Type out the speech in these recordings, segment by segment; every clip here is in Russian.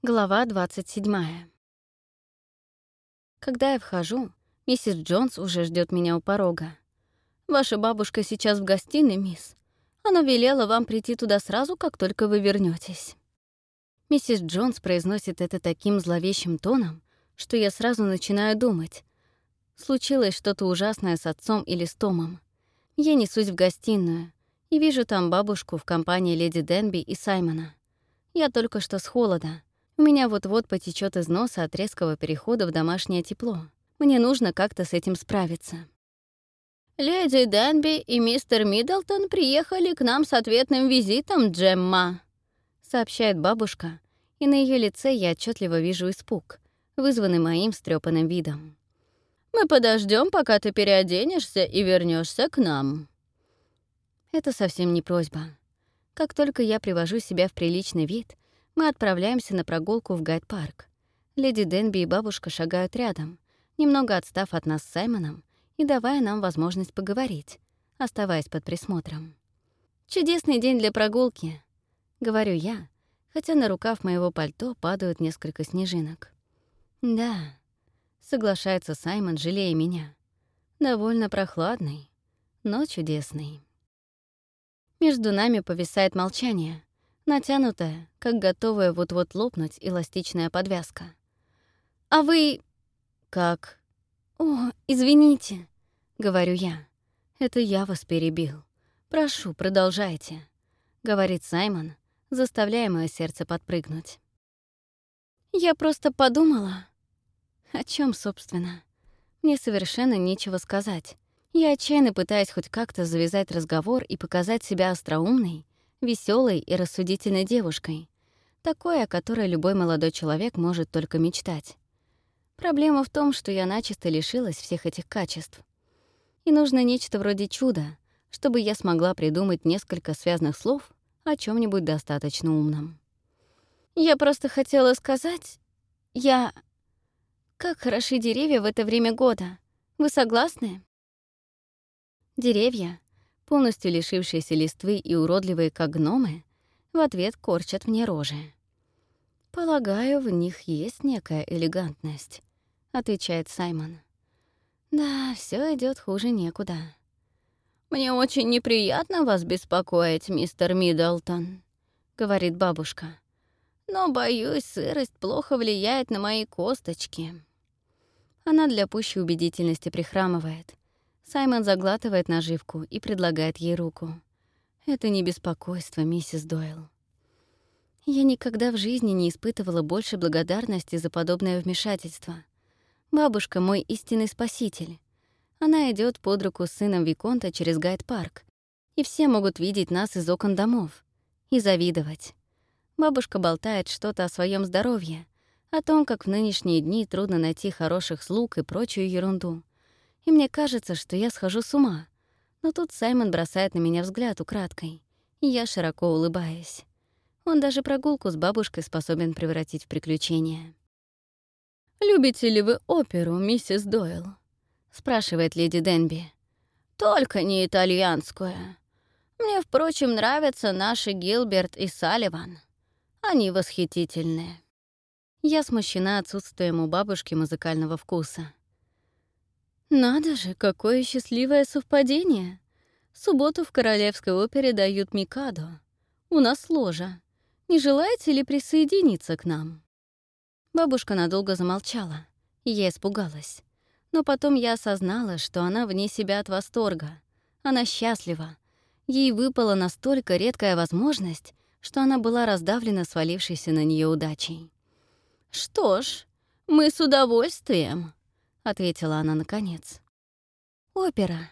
Глава 27. Когда я вхожу, миссис Джонс уже ждет меня у порога. «Ваша бабушка сейчас в гостиной, мисс. Она велела вам прийти туда сразу, как только вы вернетесь. Миссис Джонс произносит это таким зловещим тоном, что я сразу начинаю думать. Случилось что-то ужасное с отцом или с Томом. Я несусь в гостиную и вижу там бабушку в компании леди Денби и Саймона. Я только что с холода — у меня вот-вот потечет из носа от резкого перехода в домашнее тепло. Мне нужно как-то с этим справиться. «Леди Дэнби и мистер Миддлтон приехали к нам с ответным визитом, Джемма», — сообщает бабушка, и на ее лице я отчетливо вижу испуг, вызванный моим стрёпанным видом. «Мы подождем, пока ты переоденешься и вернешься к нам». Это совсем не просьба. Как только я привожу себя в приличный вид — мы отправляемся на прогулку в Гайд-парк. Леди Денби и бабушка шагают рядом, немного отстав от нас с Саймоном и давая нам возможность поговорить, оставаясь под присмотром. «Чудесный день для прогулки», — говорю я, хотя на рукав моего пальто падают несколько снежинок. «Да», — соглашается Саймон, жалея меня. «Довольно прохладный, но чудесный». Между нами повисает молчание, натянутая, как готовая вот-вот лопнуть эластичная подвязка. «А вы...» «Как?» «О, извините», — говорю я. «Это я вас перебил. Прошу, продолжайте», — говорит Саймон, заставляя мое сердце подпрыгнуть. «Я просто подумала...» «О чем, собственно?» Мне совершенно нечего сказать. Я отчаянно пытаюсь хоть как-то завязать разговор и показать себя остроумной, веселой и рассудительной девушкой, такой, о которой любой молодой человек может только мечтать. Проблема в том, что я начисто лишилась всех этих качеств. И нужно нечто вроде чуда, чтобы я смогла придумать несколько связанных слов о чем нибудь достаточно умном. Я просто хотела сказать... Я... Как хороши деревья в это время года. Вы согласны? Деревья полностью лишившиеся листвы и уродливые, как гномы, в ответ корчат мне рожи. «Полагаю, в них есть некая элегантность», — отвечает Саймон. «Да, все идет хуже некуда». «Мне очень неприятно вас беспокоить, мистер Миддлтон», — говорит бабушка. «Но, боюсь, сырость плохо влияет на мои косточки». Она для пущей убедительности прихрамывает. Саймон заглатывает наживку и предлагает ей руку. «Это не беспокойство, миссис Дойл». Я никогда в жизни не испытывала больше благодарности за подобное вмешательство. Бабушка — мой истинный спаситель. Она идет под руку с сыном Виконта через Гайд-парк, и все могут видеть нас из окон домов и завидовать. Бабушка болтает что-то о своем здоровье, о том, как в нынешние дни трудно найти хороших слуг и прочую ерунду и мне кажется, что я схожу с ума. Но тут Саймон бросает на меня взгляд украдкой, и я широко улыбаюсь. Он даже прогулку с бабушкой способен превратить в приключение. «Любите ли вы оперу, миссис Дойл?» — спрашивает леди Денби. «Только не итальянскую. Мне, впрочем, нравятся наши Гилберт и Салливан. Они восхитительные». Я смущена отсутствием у бабушки музыкального вкуса. Надо же, какое счастливое совпадение. Субботу в Королевской опере дают Микадо. У нас ложа. Не желаете ли присоединиться к нам? Бабушка надолго замолчала, я испугалась. Но потом я осознала, что она вне себя от восторга. Она счастлива. Ей выпала настолько редкая возможность, что она была раздавлена свалившейся на нее удачей. «Что ж, мы с удовольствием», ответила она наконец. Опера.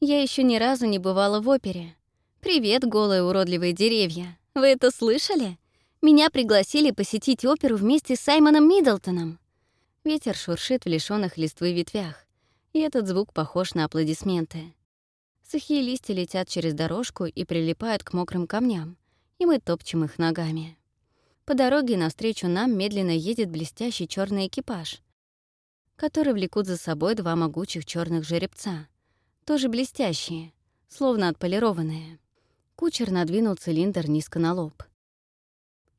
Я еще ни разу не бывала в опере. Привет, голые уродливые деревья. Вы это слышали? Меня пригласили посетить оперу вместе с Саймоном Миддлтоном. Ветер шуршит в лишённых листвы ветвях, и этот звук похож на аплодисменты. Сухие листья летят через дорожку и прилипают к мокрым камням, и мы топчем их ногами. По дороге навстречу нам медленно едет блестящий черный экипаж, которые влекут за собой два могучих черных жеребца, тоже блестящие, словно отполированные. Кучер надвинул цилиндр низко на лоб.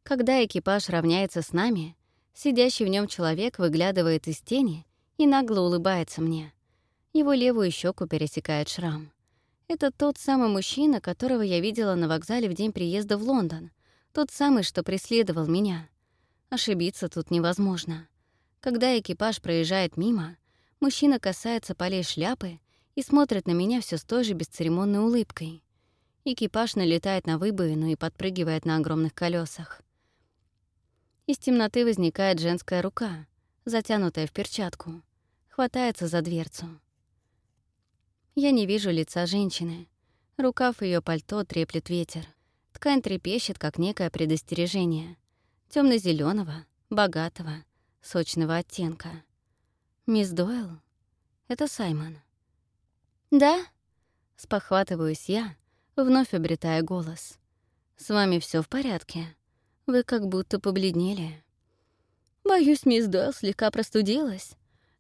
Когда экипаж равняется с нами, сидящий в нем человек выглядывает из тени и нагло улыбается мне. Его левую щеку пересекает шрам. Это тот самый мужчина, которого я видела на вокзале в день приезда в Лондон. Тот самый, что преследовал меня. Ошибиться тут невозможно. Когда экипаж проезжает мимо, мужчина касается полей шляпы и смотрит на меня все с той же бесцеремонной улыбкой. Экипаж налетает на выбоину и подпрыгивает на огромных колесах. Из темноты возникает женская рука, затянутая в перчатку, хватается за дверцу. Я не вижу лица женщины. Рукав ее пальто треплет ветер. Ткань трепещет, как некое предостережение. темно зеленого богатого, сочного оттенка. «Мисс Дойл? Это Саймон». «Да?» — спохватываюсь я, вновь обретая голос. «С вами все в порядке? Вы как будто побледнели». «Боюсь, мисс Дойл слегка простудилась.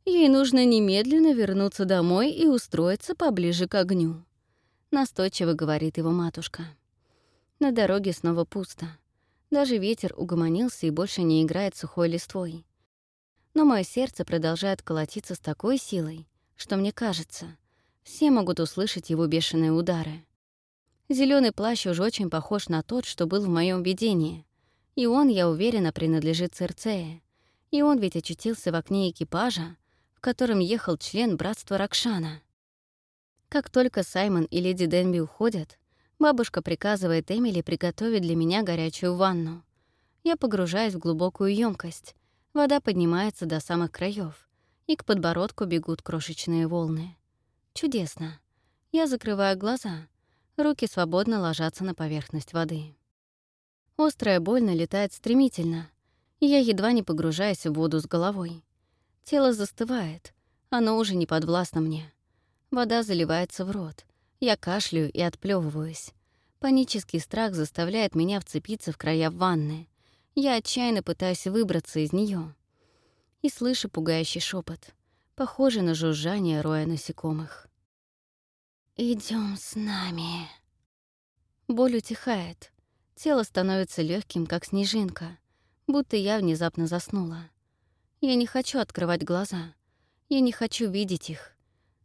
Ей нужно немедленно вернуться домой и устроиться поближе к огню», — настойчиво говорит его матушка. На дороге снова пусто. Даже ветер угомонился и больше не играет сухой листвой. Но мое сердце продолжает колотиться с такой силой, что мне кажется, все могут услышать его бешеные удары. Зеленый плащ уже очень похож на тот, что был в моем видении, и он, я уверена, принадлежит Церцее. И он ведь очутился в окне экипажа, в котором ехал член братства Ракшана. Как только Саймон и леди Денби уходят, бабушка приказывает Эмили приготовить для меня горячую ванну. Я погружаюсь в глубокую емкость. Вода поднимается до самых краев, и к подбородку бегут крошечные волны. Чудесно. Я закрываю глаза. Руки свободно ложатся на поверхность воды. Острая боль налетает стремительно, я едва не погружаюсь в воду с головой. Тело застывает, оно уже не подвластно мне. Вода заливается в рот. Я кашляю и отплевываюсь. Панический страх заставляет меня вцепиться в края ванны. Я отчаянно пытаюсь выбраться из нее. И слышу пугающий шепот, похожий на жужжание роя насекомых. Идем с нами. Боль утихает. Тело становится легким, как снежинка, будто я внезапно заснула. Я не хочу открывать глаза. Я не хочу видеть их.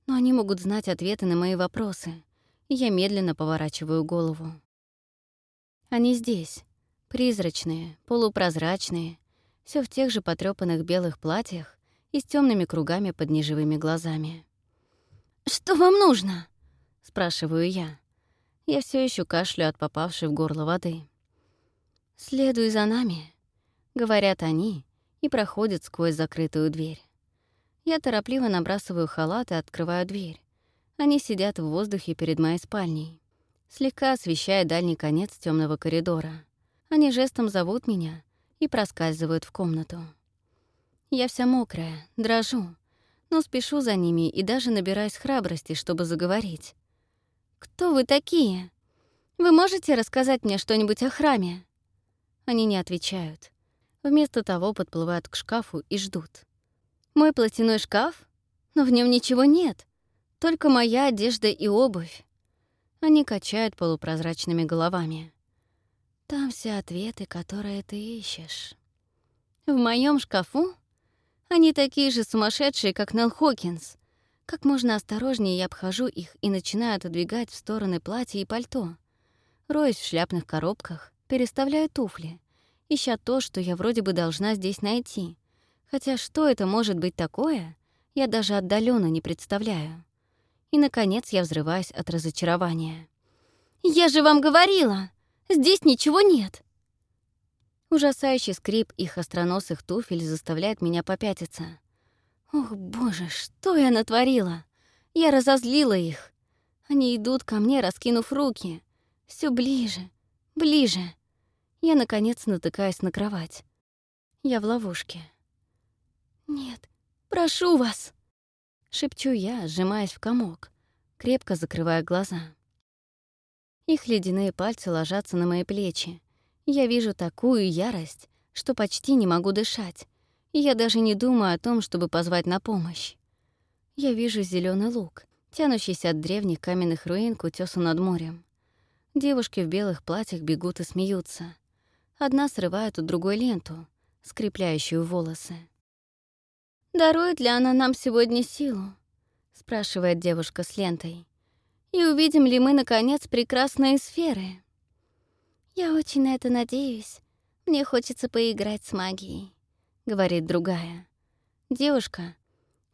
Но они могут знать ответы на мои вопросы. Я медленно поворачиваю голову. Они здесь. Призрачные, полупрозрачные, все в тех же потрёпанных белых платьях и с темными кругами под неживыми глазами. «Что вам нужно?» — спрашиваю я. Я все еще кашлю от попавшей в горло воды. «Следуй за нами», — говорят они, и проходит сквозь закрытую дверь. Я торопливо набрасываю халат и открываю дверь. Они сидят в воздухе перед моей спальней, слегка освещая дальний конец темного коридора. Они жестом зовут меня и проскальзывают в комнату. Я вся мокрая, дрожу, но спешу за ними и даже набираюсь храбрости, чтобы заговорить. «Кто вы такие? Вы можете рассказать мне что-нибудь о храме?» Они не отвечают. Вместо того подплывают к шкафу и ждут. Мой платяной шкаф? Но в нем ничего нет. Только моя одежда и обувь. Они качают полупрозрачными головами. Там все ответы, которые ты ищешь. В моем шкафу? Они такие же сумасшедшие, как Нелл Хокинс. Как можно осторожнее я обхожу их и начинаю отодвигать в стороны платья и пальто. Роюсь в шляпных коробках, переставляю туфли — ища то, что я вроде бы должна здесь найти. Хотя что это может быть такое, я даже отдаленно не представляю. И, наконец, я взрываюсь от разочарования. «Я же вам говорила! Здесь ничего нет!» Ужасающий скрип их остроносых туфель заставляет меня попятиться. Ох, боже, что я натворила! Я разозлила их. Они идут ко мне, раскинув руки. Все ближе, ближе. Я, наконец, натыкаюсь на кровать. Я в ловушке. «Нет, прошу вас!» Шепчу я, сжимаясь в комок, крепко закрывая глаза. Их ледяные пальцы ложатся на мои плечи. Я вижу такую ярость, что почти не могу дышать, и я даже не думаю о том, чтобы позвать на помощь. Я вижу зеленый луг, тянущийся от древних каменных руин к утёсу над морем. Девушки в белых платьях бегут и смеются. Одна срывает у другой ленту, скрепляющую волосы. «Дарует ли она нам сегодня силу?» — спрашивает девушка с лентой. «И увидим ли мы, наконец, прекрасные сферы?» «Я очень на это надеюсь. Мне хочется поиграть с магией», — говорит другая. Девушка,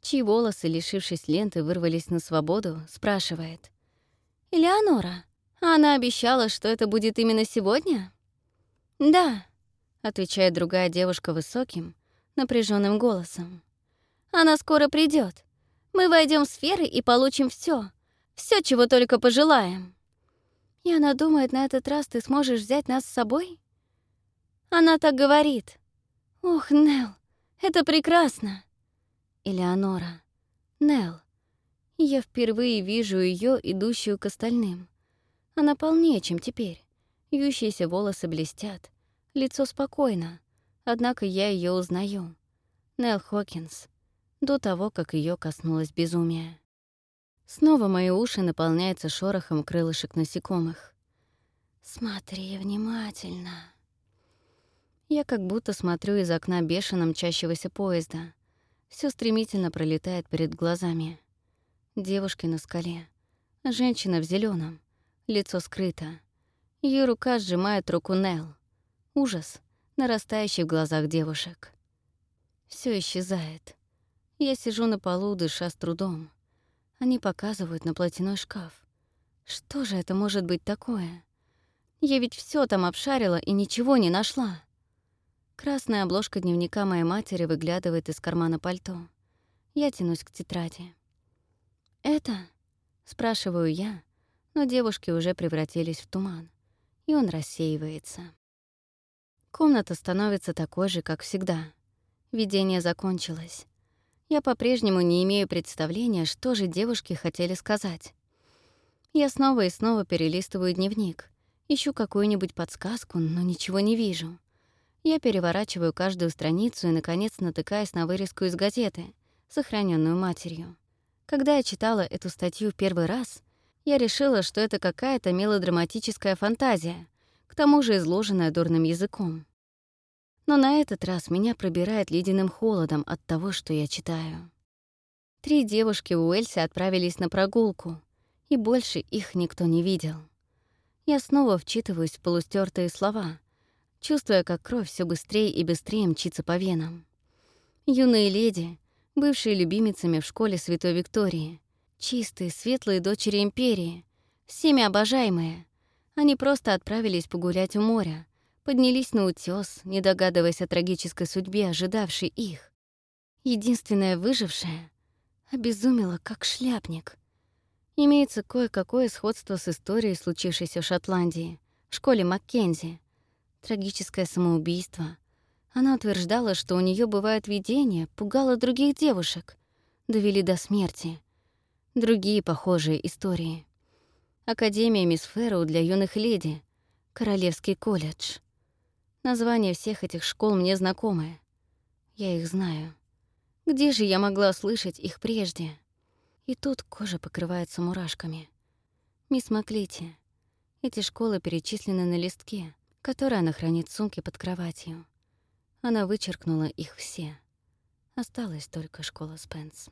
чьи волосы, лишившись ленты, вырвались на свободу, спрашивает. «Элеонора, она обещала, что это будет именно сегодня?» «Да», — отвечает другая девушка высоким, напряженным голосом. «Она скоро придет. Мы войдем в сферы и получим все, все, чего только пожелаем». «И она думает, на этот раз ты сможешь взять нас с собой?» Она так говорит. «Ох, Нел, это прекрасно!» Элеонора. Нел. Я впервые вижу ее, идущую к остальным. Она полнее, чем теперь. Вьющиеся волосы блестят, лицо спокойно, однако я ее узнаю. Нелл Хокинс, до того, как ее коснулось безумие. Снова мои уши наполняются шорохом крылышек насекомых. «Смотри внимательно». Я как будто смотрю из окна бешено мчащегося поезда. Все стремительно пролетает перед глазами. Девушки на скале. Женщина в зеленом, лицо скрыто. Ее рука сжимает руку Нел. Ужас, нарастающий в глазах девушек. Все исчезает. Я сижу на полу, дыша с трудом. Они показывают на платяной шкаф. Что же это может быть такое? Я ведь все там обшарила и ничего не нашла. Красная обложка дневника моей матери выглядывает из кармана пальто. Я тянусь к тетради. «Это?» — спрашиваю я, но девушки уже превратились в туман и он рассеивается. Комната становится такой же, как всегда. Видение закончилось. Я по-прежнему не имею представления, что же девушки хотели сказать. Я снова и снова перелистываю дневник, ищу какую-нибудь подсказку, но ничего не вижу. Я переворачиваю каждую страницу и, наконец, натыкаюсь на вырезку из газеты, сохраненную матерью. Когда я читала эту статью в первый раз, я решила, что это какая-то мелодраматическая фантазия, к тому же изложенная дурным языком. Но на этот раз меня пробирает ледяным холодом от того, что я читаю. Три девушки у Эльси отправились на прогулку, и больше их никто не видел. Я снова вчитываюсь в полустертые слова, чувствуя, как кровь все быстрее и быстрее мчится по венам. Юные леди, бывшие любимицами в школе Святой Виктории, Чистые, светлые дочери Империи, всеми обожаемые. Они просто отправились погулять у моря, поднялись на утёс, не догадываясь о трагической судьбе, ожидавшей их. Единственная выжившая обезумела, как шляпник. Имеется кое-какое сходство с историей, случившейся в Шотландии, в школе Маккензи. Трагическое самоубийство. Она утверждала, что у нее бывают видения, пугала других девушек, довели до смерти другие похожие истории. Академия Мисс для юных леди, Королевский колледж. Названия всех этих школ мне знакомы. Я их знаю. Где же я могла слышать их прежде? И тут кожа покрывается мурашками. Мисс Маклити, эти школы перечислены на листке, который она хранит в сумке под кроватью. Она вычеркнула их все. Осталась только школа Спенс.